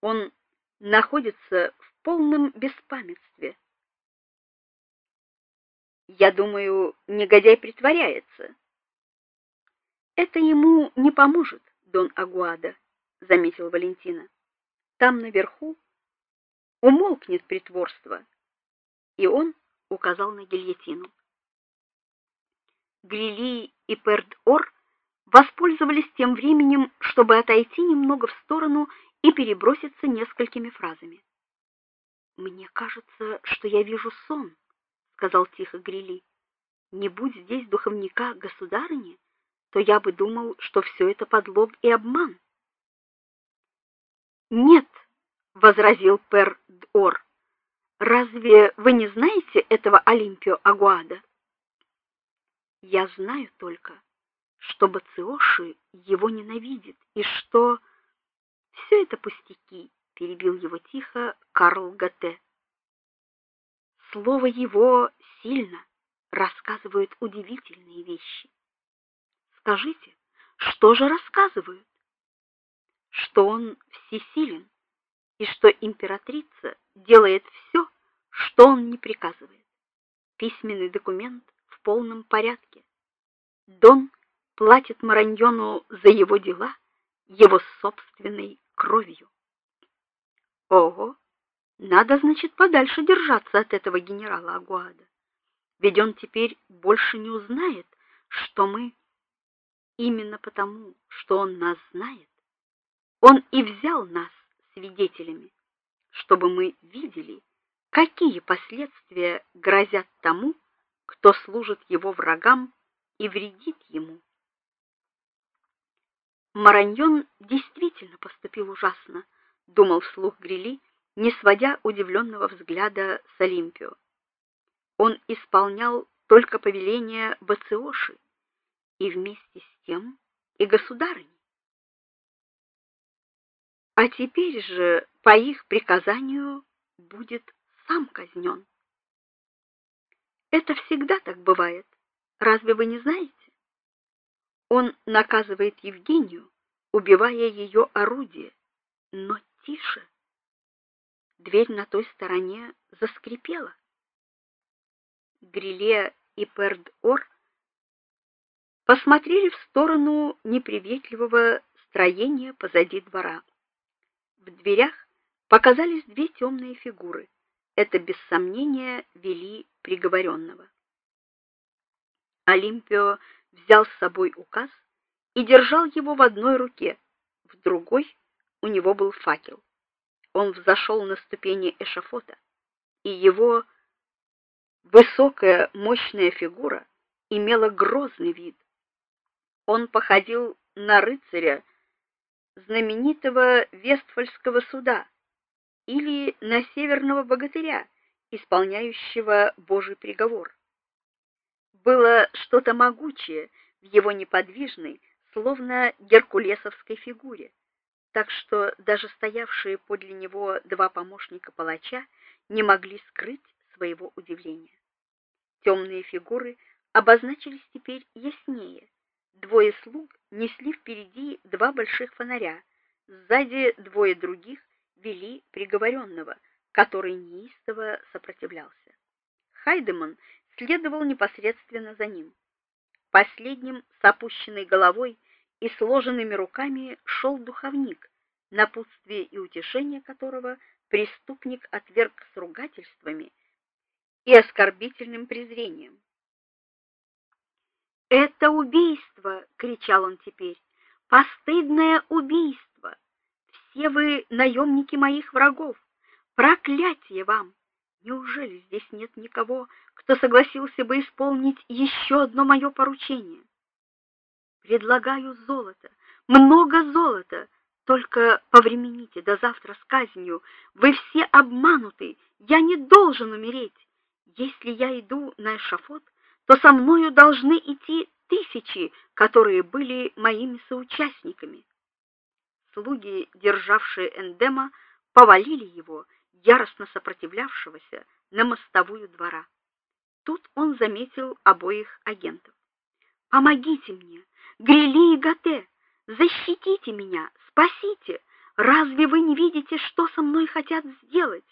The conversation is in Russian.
Он находится в полном беспамятстве. Я думаю, негодяй притворяется. Это ему не поможет, Дон Агуада, заметил Валентина. Там наверху умолкнет притворство. И он указал на гильотину. Грили и Перд-Ор воспользовались тем временем, чтобы отойти немного в сторону и переброситься несколькими фразами. Мне кажется, что я вижу сон, сказал тихо Грили. Не будь здесь духовника государыни, то я бы думал, что все это подлог и обман. Нет, возразил Пер-Дор. Разве вы не знаете этого Олимпио Агуада? Я знаю только, что Бациоши его ненавидит и что все это пустяки, перебил его тихо Карл Гате. Слово его сильно рассказывает удивительные вещи. Скажите, что же рассказывают? Что он всесилен и что императрица делает все, что он не приказывает. Письменный документ в полном порядке. Дон платит Мараньону за его дела его собственной кровью. Ого, надо, значит, подальше держаться от этого генерала Агуада. Ведь он теперь больше не узнает, что мы именно потому, что он нас знает, он и взял нас свидетелями, чтобы мы видели, какие последствия грозят тому, кто служит его врагам и вредит ему. Мараньон действительно поступил ужасно, думал вслух Грили, не сводя удивленного взгляда с Олимпио. Он исполнял только повеления Бациоши и вместе с тем и государыни. А теперь же по их приказанию будет сам казнен. Это всегда так бывает. Разве вы не знаете? Он наказывает Евгению, убивая ее орудие, но тише. Дверь на той стороне заскрипела. Гриле и Перд-Ор посмотрели в сторону неприветливого строения позади двора. В дверях показались две темные фигуры. Это без сомнения вели приговоренного. Олимпио взял с собой указ и держал его в одной руке, в другой у него был факел. Он взошел на ступени эшафота, и его высокая, мощная фигура имела грозный вид. Он походил на рыцаря знаменитого Вестфальского суда или на северного богатыря, исполняющего Божий приговор. Было что-то могучее в его неподвижной, словно геркулесовской фигуре, так что даже стоявшие подле него два помощника палача не могли скрыть своего удивления. Темные фигуры обозначились теперь яснее. Двое слуг несли впереди два больших фонаря, сзади двое других вели приговоренного, который неистово сопротивлялся. Хайдеман следовал непосредственно за ним. Последним с опущенной головой и сложенными руками шел духовник, напутствие и утешение которого преступник отверг с ругательствами и оскорбительным презрением. Это убийство, кричал он теперь. Постыдное убийство. Все вы наемники моих врагов. Проклятие вам. Неужели здесь нет никого, кто согласился бы исполнить еще одно мое поручение? Предлагаю золото, много золота. Только повремените до завтра с казнью. Вы все обмануты. Я не должен умереть. Если я иду на эшафот, то со мною должны идти тысячи, которые были моими соучастниками. Слуги, державшие Эндема, повалили его яростно сопротивлявшегося на мостовую двора. Тут он заметил обоих агентов. Помогите мне, Грели и Гате, защитите меня, спасите, Разве вы не видите, что со мной хотят сделать?